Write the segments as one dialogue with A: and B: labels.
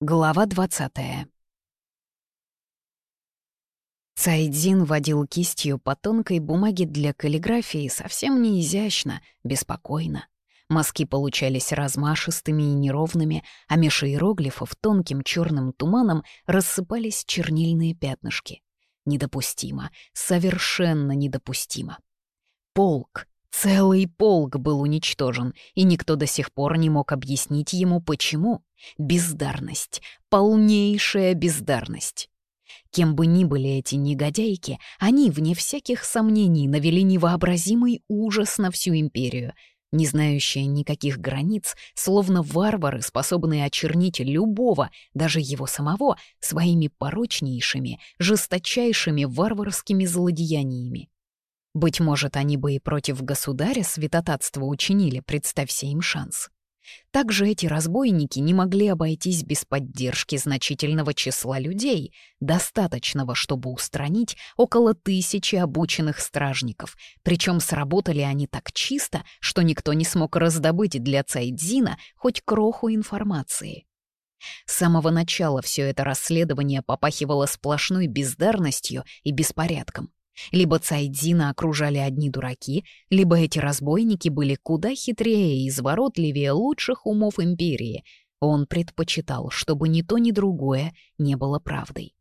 A: Глава 20 Цайдзин водил кистью по тонкой бумаге для каллиграфии совсем не изящно, беспокойно. Мазки получались размашистыми и неровными, а меж иероглифов тонким черным туманом рассыпались чернильные пятнышки. Недопустимо, совершенно недопустимо. Полк Целый полк был уничтожен, и никто до сих пор не мог объяснить ему, почему. Бездарность. Полнейшая бездарность. Кем бы ни были эти негодяйки, они, вне всяких сомнений, навели невообразимый ужас на всю империю, не знающие никаких границ, словно варвары, способные очернить любого, даже его самого, своими порочнейшими, жесточайшими варварскими злодеяниями. Быть может, они бы и против государя святотатство учинили, представься им шанс. Также эти разбойники не могли обойтись без поддержки значительного числа людей, достаточного, чтобы устранить около тысячи обученных стражников, причем сработали они так чисто, что никто не смог раздобыть для Цайдзина хоть кроху информации. С самого начала все это расследование попахивало сплошной бездарностью и беспорядком. Либо Цайдзина окружали одни дураки, либо эти разбойники были куда хитрее и изворотливее лучших умов империи. Он предпочитал, чтобы ни то, ни другое не было правдой.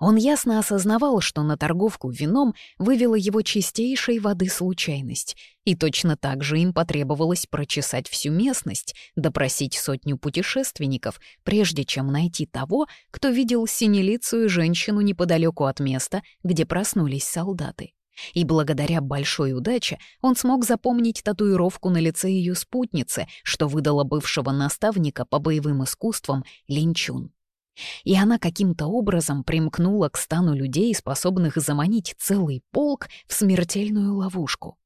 A: Он ясно осознавал, что на торговку вином вывела его чистейшей воды случайность, и точно так же им потребовалось прочесать всю местность, допросить сотню путешественников, прежде чем найти того, кто видел синелицую женщину неподалеку от места, где проснулись солдаты. И благодаря большой удаче он смог запомнить татуировку на лице ее спутницы, что выдала бывшего наставника по боевым искусствам Линчун. И она каким-то образом примкнула к стану людей, способных заманить целый полк в смертельную ловушку.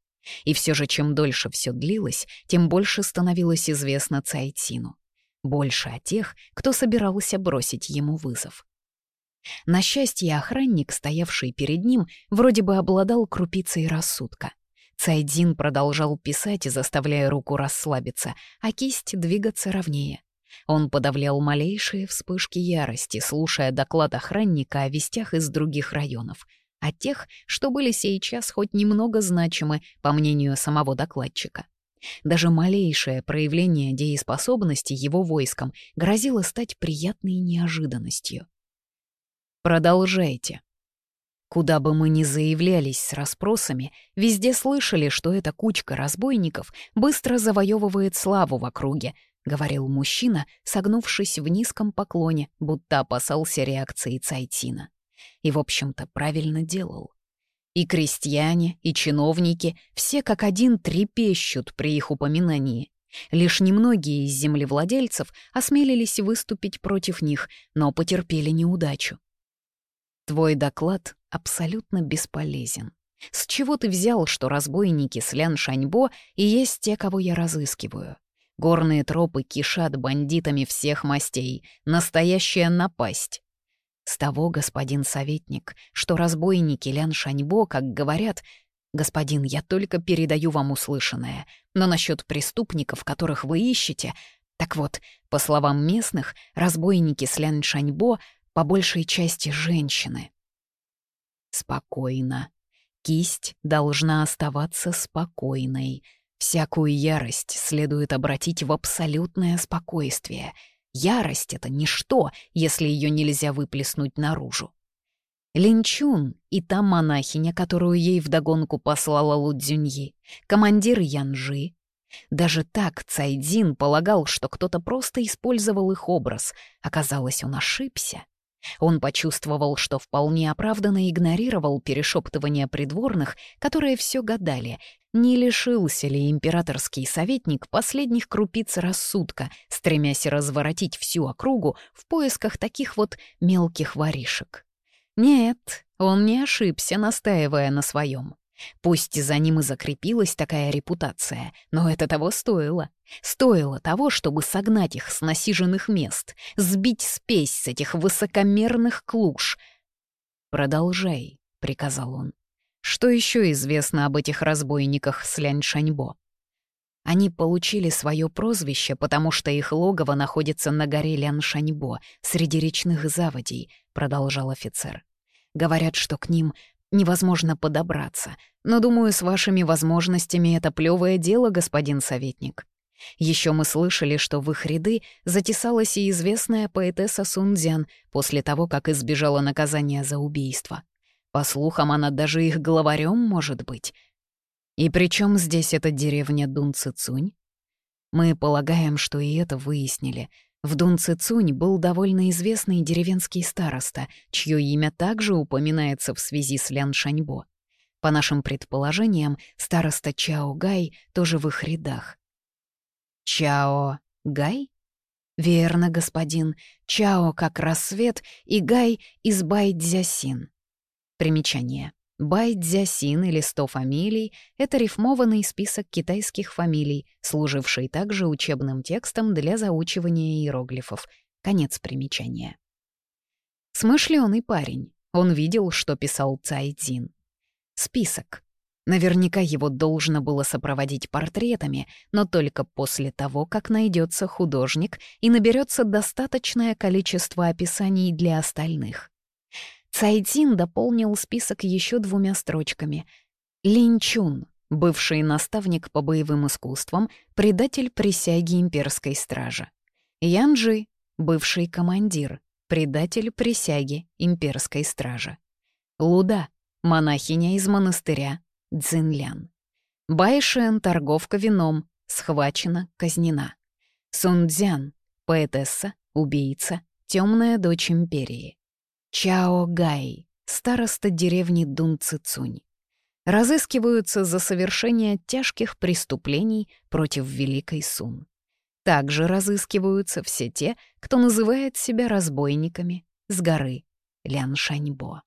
A: И все же, чем дольше все длилось, тем больше становилось известно Цайтину. Больше о тех, кто собирался бросить ему вызов. На счастье, охранник, стоявший перед ним, вроде бы обладал крупицей рассудка. Цайдин продолжал писать, заставляя руку расслабиться, а кисть двигаться ровнее. Он подавлял малейшие вспышки ярости, слушая доклад охранника о вестях из других районов, о тех, что были сейчас хоть немного значимы, по мнению самого докладчика. Даже малейшее проявление дееспособности его войском грозило стать приятной неожиданностью. «Продолжайте», Куда бы мы ни заявлялись с расспросами, везде слышали, что эта кучка разбойников быстро завоевывает славу в округе, — говорил мужчина, согнувшись в низком поклоне, будто опасался реакции Цайтина. И, в общем-то, правильно делал. И крестьяне, и чиновники, все как один трепещут при их упоминании. Лишь немногие из землевладельцев осмелились выступить против них, но потерпели неудачу. «Твой доклад абсолютно бесполезен. С чего ты взял, что разбойники с Шаньбо и есть те, кого я разыскиваю?» Горные тропы кишат бандитами всех мастей. Настоящая напасть. С того, господин советник, что разбойники Лян Шаньбо, как говорят... Господин, я только передаю вам услышанное. Но насчет преступников, которых вы ищете... Так вот, по словам местных, разбойники с Лян Шаньбо по большей части женщины. Спокойно. Кисть должна оставаться спокойной. Всякую ярость следует обратить в абсолютное спокойствие. Ярость — это ничто, если ее нельзя выплеснуть наружу. Линчун и та монахиня, которую ей вдогонку послала Лудзюньи, командир Янжи. Даже так Цайдин полагал, что кто-то просто использовал их образ. Оказалось, он ошибся. Он почувствовал, что вполне оправданно игнорировал перешептывания придворных, которые все гадали, не лишился ли императорский советник последних крупиц рассудка, стремясь разворотить всю округу в поисках таких вот мелких воришек. Нет, он не ошибся, настаивая на своем. Пусть за ним и закрепилась такая репутация, но это того стоило. Стоило того, чтобы согнать их с насиженных мест, сбить спесь с этих высокомерных клуш. «Продолжай», — приказал он. «Что еще известно об этих разбойниках с Ляньшаньбо?» Они получили свое прозвище, потому что их логово находится на горе Ляншаньбо, среди речных заводей, продолжал офицер. Говорят, что к ним невозможно подобраться. Но, думаю, с вашими возможностями это плевое дело, господин советник. Еще мы слышали, что в их ряды затесалась и известная поэтесса Сунцзян после того, как избежала наказания за убийство. По слухам, она даже их главарем может быть. И при чем здесь эта деревня Дунцицунь? Мы полагаем, что и это выяснили — в Дунцицунь был довольно известный деревенский староста, чье имя также упоминается в связи с Лян Шаньбо. По нашим предположениям, староста Чао Гай тоже в их рядах. «Чао Гай?» «Верно, господин. Чао как рассвет и Гай из Байдзясин». Примечание. Байт Дзясин или 100 фамилий — это рифмованный список китайских фамилий, служивший также учебным текстом для заучивания иероглифов. Конец примечания. Смышленый парень. Он видел, что писал Цайдзин. Список. Наверняка его должно было сопроводить портретами, но только после того, как найдется художник и наберется достаточное количество описаний для остальных. Цайдин дополнил список еще двумя строчками. Линчун, бывший наставник по боевым искусствам, предатель присяги имперской стражи. Янджи, бывший командир, предатель присяги имперской стражи. Луда, монахиня из монастыря Цзинлян. Байшен, торговка вином, схвачена, казнена. Сундзян, поэтесса, убийца, темная дочь империи. Чао Гай, староста деревни Дун Разыскиваются за совершение тяжких преступлений против Великой Сун. Также разыскиваются все те, кто называет себя разбойниками с горы Ляншаньбо.